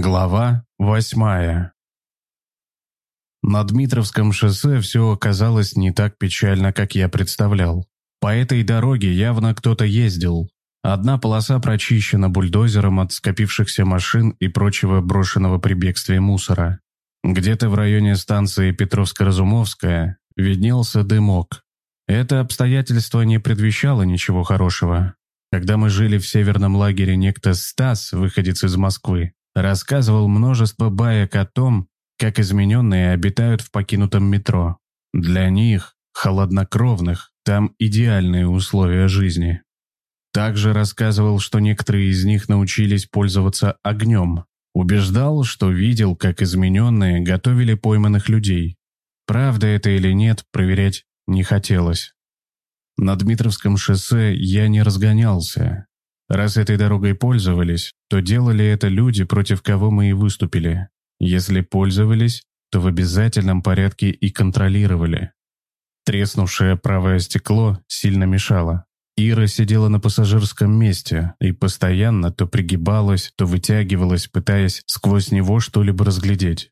Глава восьмая На Дмитровском шоссе все оказалось не так печально, как я представлял. По этой дороге явно кто-то ездил. Одна полоса прочищена бульдозером от скопившихся машин и прочего брошенного при бегстве мусора. Где-то в районе станции Петровско-Разумовская виднелся дымок. Это обстоятельство не предвещало ничего хорошего. Когда мы жили в северном лагере некто Стас, выходец из Москвы, рассказывал множество баек о том, как измененные обитают в покинутом метро. Для них, холоднокровных, там идеальные условия жизни. Также рассказывал, что некоторые из них научились пользоваться огнем. Убеждал, что видел, как измененные готовили пойманных людей. Правда это или нет, проверять не хотелось. На Дмитровском шоссе я не разгонялся, Раз этой дорогой пользовались, то делали это люди, против кого мы и выступили. Если пользовались, то в обязательном порядке и контролировали. Треснувшее правое стекло сильно мешало. Ира сидела на пассажирском месте и постоянно то пригибалась, то вытягивалась, пытаясь сквозь него что-либо разглядеть.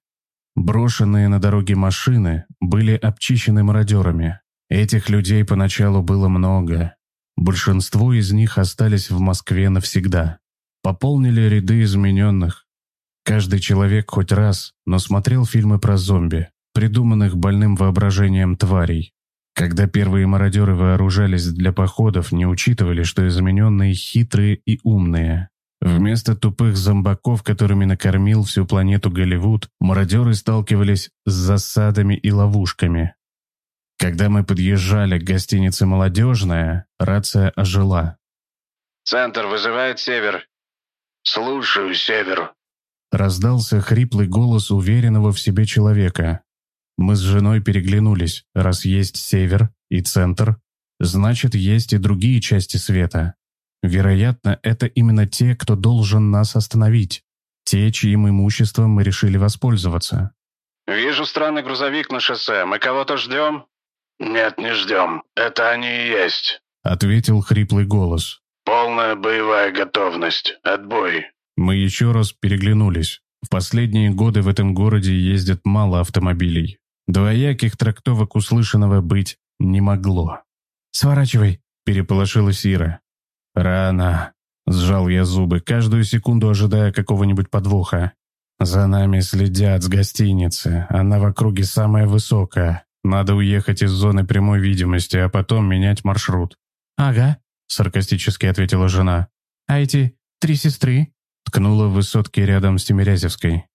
Брошенные на дороге машины были обчищены мародерами. Этих людей поначалу было много, Большинство из них остались в Москве навсегда. Пополнили ряды измененных. Каждый человек хоть раз, но смотрел фильмы про зомби, придуманных больным воображением тварей. Когда первые мародеры вооружались для походов, не учитывали, что измененные хитрые и умные. Вместо тупых зомбаков, которыми накормил всю планету Голливуд, мародеры сталкивались с засадами и ловушками. Когда мы подъезжали к гостинице «Молодежная», рация ожила. «Центр вызывает Север». «Слушаю, Север». Раздался хриплый голос уверенного в себе человека. Мы с женой переглянулись. Раз есть Север и Центр, значит, есть и другие части света. Вероятно, это именно те, кто должен нас остановить. Те, чьим имуществом мы решили воспользоваться. «Вижу странный грузовик на шоссе. Мы кого-то ждем?» «Нет, не ждем. Это они и есть», — ответил хриплый голос. «Полная боевая готовность. Отбой». Мы еще раз переглянулись. В последние годы в этом городе ездит мало автомобилей. Двояких трактовок услышанного быть не могло. «Сворачивай», — переполошилась Ира. «Рано», — сжал я зубы, каждую секунду ожидая какого-нибудь подвоха. «За нами следят с гостиницы, она в округе самая высокая. Надо уехать из зоны прямой видимости, а потом менять маршрут». «Ага», — саркастически ответила жена. «А эти три сестры?» Ткнула в высотке рядом с Тимирязевской.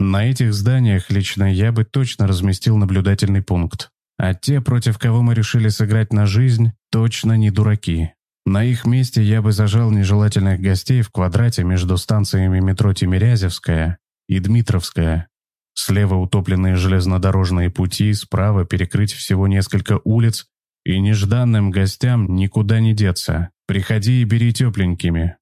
На этих зданиях лично я бы точно разместил наблюдательный пункт. А те, против кого мы решили сыграть на жизнь, точно не дураки. На их месте я бы зажал нежелательных гостей в квадрате между станциями метро Тимирязевская и Дмитровская. Слева утопленные железнодорожные пути, справа перекрыть всего несколько улиц, и нежданным гостям никуда не деться. Приходи и бери тепленькими.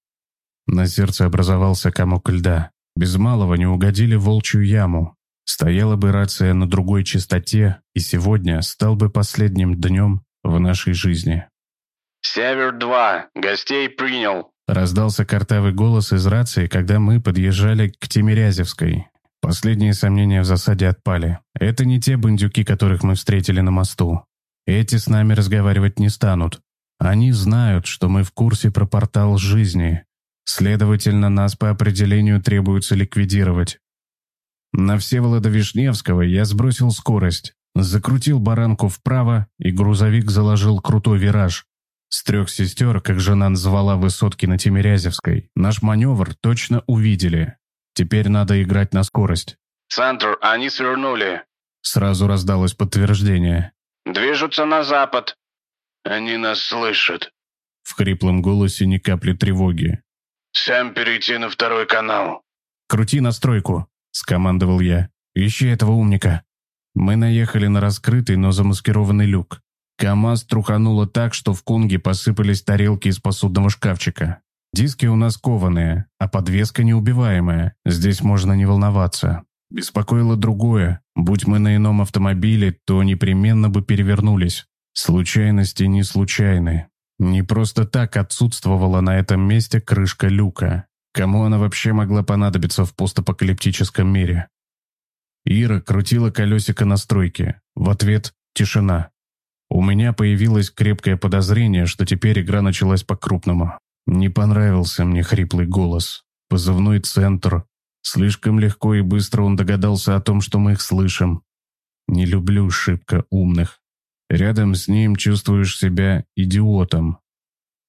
На сердце образовался комок льда. Без малого не угодили в волчью яму. Стояла бы рация на другой частоте, и сегодня стал бы последним днем в нашей жизни. «Север-2, гостей принял», Раздался картавый голос из рации, когда мы подъезжали к Тимирязевской. Последние сомнения в засаде отпали. Это не те бандюки, которых мы встретили на мосту. Эти с нами разговаривать не станут. Они знают, что мы в курсе про портал жизни. Следовательно, нас по определению требуется ликвидировать. На Всеволода Вишневского я сбросил скорость, закрутил баранку вправо, и грузовик заложил крутой вираж. С трех сестер, как жена назвала высотки на Тимирязевской, наш маневр точно увидели. Теперь надо играть на скорость. «Центр, они свернули». Сразу раздалось подтверждение. «Движутся на запад». «Они нас слышат». В хриплом голосе ни капли тревоги. «Всем перейти на второй канал». «Крути настройку», — скомандовал я. «Ищи этого умника». Мы наехали на раскрытый, но замаскированный люк. КамАЗ трухануло так, что в кунге посыпались тарелки из посудного шкафчика. Диски у нас кованые, а подвеска неубиваемая. Здесь можно не волноваться. Беспокоило другое. Будь мы на ином автомобиле, то непременно бы перевернулись. Случайности не случайны. Не просто так отсутствовала на этом месте крышка люка. Кому она вообще могла понадобиться в постапокалиптическом мире? Ира крутила колесико настройки. В ответ – тишина. У меня появилось крепкое подозрение, что теперь игра началась по-крупному. Не понравился мне хриплый голос. Позывной «Центр». Слишком легко и быстро он догадался о том, что мы их слышим. Не люблю шибко умных. Рядом с ним чувствуешь себя идиотом.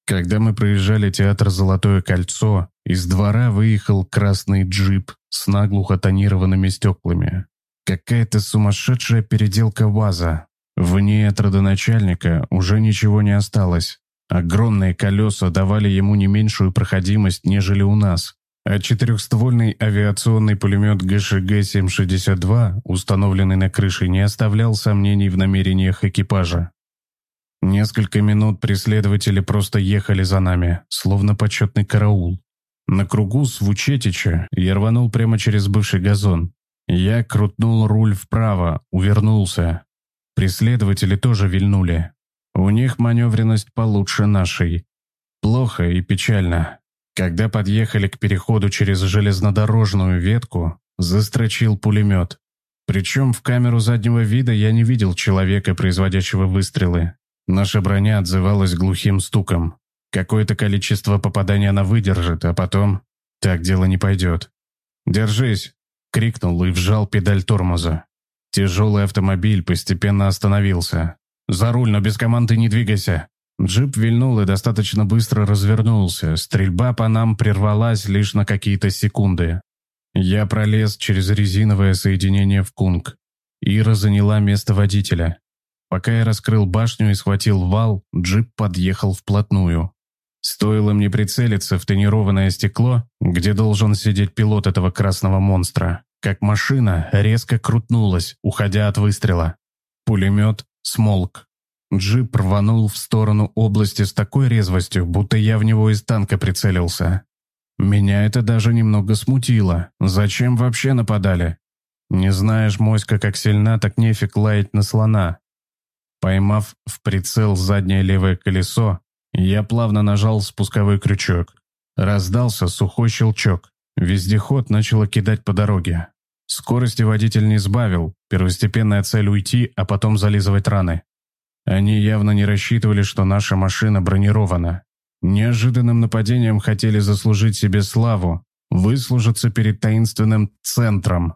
Когда мы проезжали театр «Золотое кольцо», из двора выехал красный джип с наглухо тонированными стеклами. Какая-то сумасшедшая переделка ВАЗа. Вне от родоначальника уже ничего не осталось. Огромные колеса давали ему не меньшую проходимость, нежели у нас. А четырехствольный авиационный пулемет ГШГ-762, установленный на крыше, не оставлял сомнений в намерениях экипажа. Несколько минут преследователи просто ехали за нами, словно почетный караул. На кругу с Вучетича я рванул прямо через бывший газон. Я крутнул руль вправо, увернулся. Преследователи тоже вильнули. У них маневренность получше нашей. Плохо и печально. Когда подъехали к переходу через железнодорожную ветку, застрочил пулемет. Причем в камеру заднего вида я не видел человека, производящего выстрелы. Наша броня отзывалась глухим стуком. Какое-то количество попаданий она выдержит, а потом... Так дело не пойдет. «Держись!» — крикнул и вжал педаль тормоза. Тяжелый автомобиль постепенно остановился. «За руль, но без команды не двигайся!» Джип вильнул и достаточно быстро развернулся. Стрельба по нам прервалась лишь на какие-то секунды. Я пролез через резиновое соединение в кунг. Ира заняла место водителя. Пока я раскрыл башню и схватил вал, джип подъехал вплотную. Стоило мне прицелиться в тонированное стекло, где должен сидеть пилот этого красного монстра, как машина резко крутнулась, уходя от выстрела. Пулемет смолк. Джип рванул в сторону области с такой резвостью, будто я в него из танка прицелился. Меня это даже немного смутило. Зачем вообще нападали? Не знаешь, моська как сильна, так нефиг лаять на слона. Поймав в прицел заднее левое колесо, я плавно нажал спусковой крючок. Раздался сухой щелчок. Вездеход начало кидать по дороге. Скорости водитель не сбавил, первостепенная цель уйти, а потом зализывать раны. Они явно не рассчитывали, что наша машина бронирована. Неожиданным нападением хотели заслужить себе славу, выслужиться перед таинственным центром.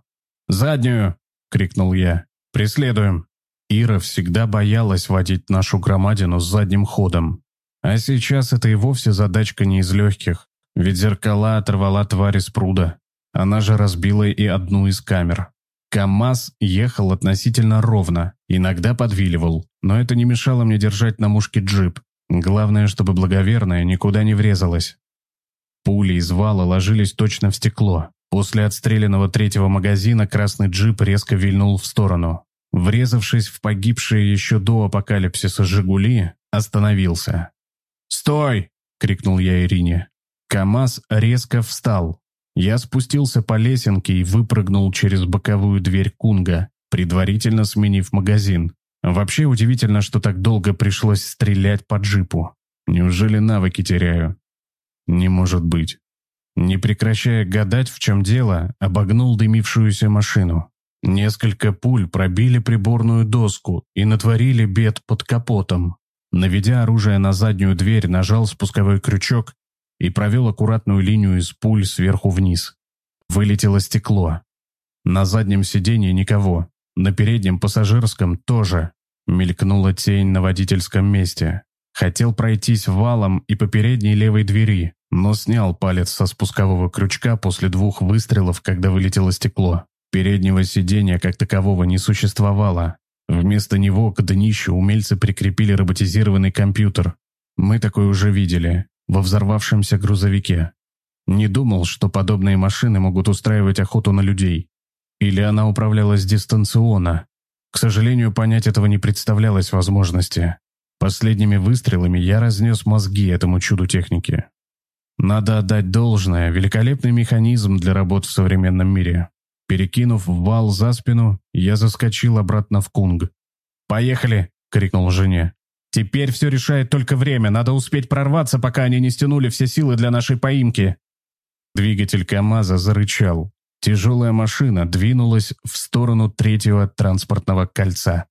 «Заднюю!» — крикнул я. «Преследуем!» Ира всегда боялась водить нашу громадину с задним ходом. А сейчас это и вовсе задачка не из легких, ведь зеркала оторвала тварь из пруда. Она же разбила и одну из камер. КамАЗ ехал относительно ровно, иногда подвиливал, но это не мешало мне держать на мушке джип. Главное, чтобы благоверная никуда не врезалась. Пули из вала ложились точно в стекло. После отстрелянного третьего магазина красный джип резко вильнул в сторону. Врезавшись в погибшие еще до апокалипсиса «Жигули», остановился. «Стой!» — крикнул я Ирине. КамАЗ резко встал. Я спустился по лесенке и выпрыгнул через боковую дверь Кунга, предварительно сменив магазин. Вообще удивительно, что так долго пришлось стрелять по джипу. Неужели навыки теряю? Не может быть. Не прекращая гадать, в чем дело, обогнул дымившуюся машину. Несколько пуль пробили приборную доску и натворили бед под капотом. Наведя оружие на заднюю дверь, нажал спусковой крючок и провел аккуратную линию из пуль сверху вниз. Вылетело стекло. На заднем сиденье никого. На переднем пассажирском тоже. Мелькнула тень на водительском месте. Хотел пройтись валом и по передней левой двери, но снял палец со спускового крючка после двух выстрелов, когда вылетело стекло. Переднего сиденья как такового не существовало. Вместо него к днищу умельцы прикрепили роботизированный компьютер. Мы такое уже видели, во взорвавшемся грузовике. Не думал, что подобные машины могут устраивать охоту на людей. Или она управлялась дистанционно. К сожалению, понять этого не представлялось возможности. Последними выстрелами я разнес мозги этому чуду техники. Надо отдать должное, великолепный механизм для работ в современном мире. Перекинув вал за спину, я заскочил обратно в кунг. «Поехали!» — крикнул жене. Теперь все решает только время, надо успеть прорваться, пока они не стянули все силы для нашей поимки. Двигатель КамАЗа зарычал. Тяжелая машина двинулась в сторону третьего транспортного кольца.